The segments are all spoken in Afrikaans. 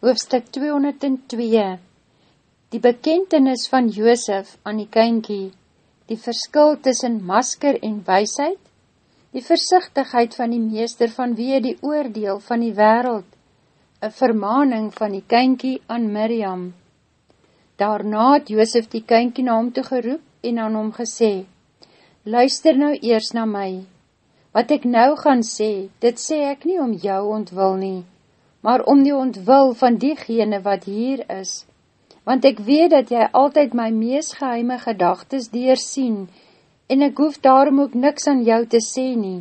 Hoofstuk 202 Die bekentenis van Joosef aan die kynkie, die verskil tussen masker en wysheid, die versichtigheid van die meester van wie die oordeel van die wereld, een vermaning van die kynkie aan Miriam. Daarna het Joosef die kynkie na hom toe geroep en aan hom gesê, Luister nou eers na my, wat ek nou gaan sê, dit sê ek nie om jou ontwil nie, maar om die ontwil van diegene wat hier is, want ek weet dat jy altyd my mees geheime gedagtes deursien, en ek hoef daarom ook niks aan jou te sê nie,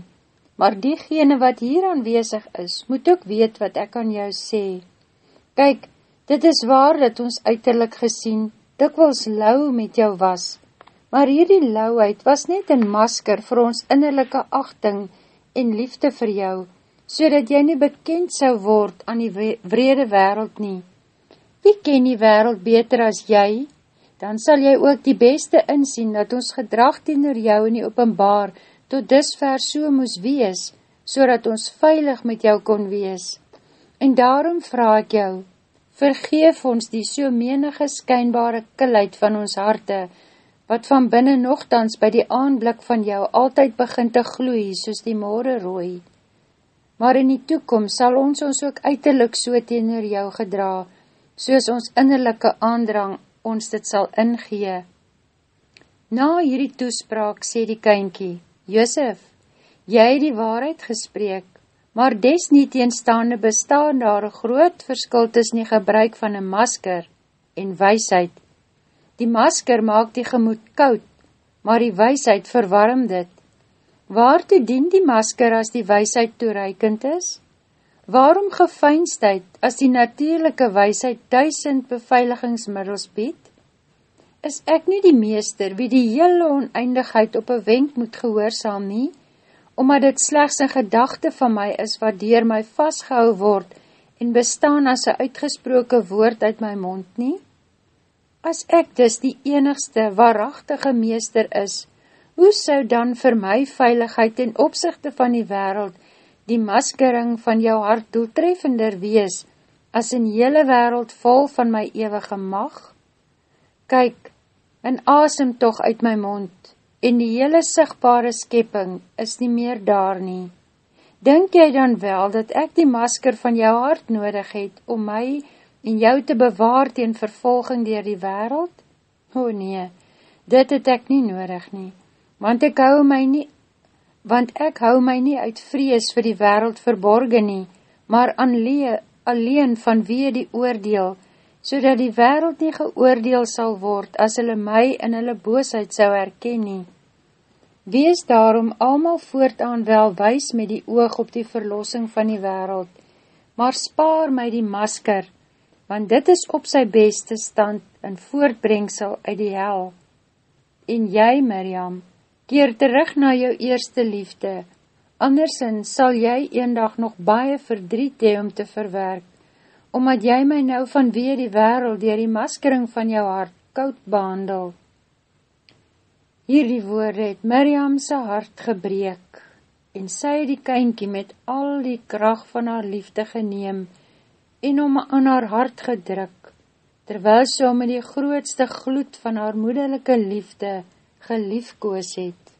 maar diegene wat hier aanwezig is, moet ook weet wat ek aan jou sê. Kyk, dit is waar dat ons uiterlik gesien, dikwels lauw met jou was, maar hierdie lauwheid was net een masker vir ons innerlijke achting en liefde vir jou, so dat jy nie bekend sou word aan die vrede wereld nie. Wie ken die wereld beter as jy? Dan sal jy ook die beste insien dat ons gedrag teenoor jou in die openbaar tot disver so moes wees, so dat ons veilig met jou kon wees. En daarom vraag ek jou, vergeef ons die so menige skynbare kilheid van ons harte, wat van binnen nogthans by die aanblik van jou altyd begin te gloei soos die moore rooi maar in die toekomst sal ons ons ook uiterlik so teenoor jou gedra, soos ons innerlijke aandrang ons dit sal ingee. Na hierdie toespraak sê die kynkie, Josef, jy het die waarheid gespreek, maar des nie teenstaande bestaan daar een groot verskil tussen die gebruik van een masker en wysheid. Die masker maak die gemoed koud, maar die wysheid verwarm dit. Waartoe dien die masker as die wysheid toereikend is? Waarom gefeinstheid as die natuurlijke wysheid duisend beveiligingsmiddels bied? Is ek nie die meester wie die hele oneindigheid op een wenk moet gehoorzaam nie, omdat dit slechts een gedachte van my is wat dier my vastgehou word en bestaan as een uitgesproke woord uit my mond nie? As ek dus die enigste waarachtige meester is, hoe sou dan vir my veiligheid ten opzichte van die wereld die maskering van jou hart doeltreffender wees, as in hele wereld vol van my eeuwige mag? Kyk, en asem toch uit my mond, en die hele sigtbare skepping is nie meer daar nie. Denk jy dan wel, dat ek die masker van jou hart nodig het, om my en jou te bewaar teen vervolging dier die wereld? O nee, dit het ek nie nodig nie want ek hou my nie, want ek hou my nie uit vrees vir die wereld verborgen nie, maar aanlee, alleen van wie die oordeel, so dat die wereld nie geoordeel sal word, as hulle my in hulle boosheid sou herken nie. Wees daarom almal voortaan wel wys met die oog op die verlossing van die wereld, maar spaar my die masker, want dit is op sy beste stand en voortbrengsel uit die hel. En jy, Miriam, keer terug na jou eerste liefde, andersins sal jy eendag nog baie verdriet hee om te verwerk, omdat jy my nou vanweer die wereld dier die maskering van jou hart koud behandel. Hierdie woorde het Miriam sy hart gebreek, en sy die kynkie met al die kracht van haar liefde geneem, en om aan haar hart gedruk, terwyl sy om met die grootste gloed van haar moederlijke liefde geliefkoos het.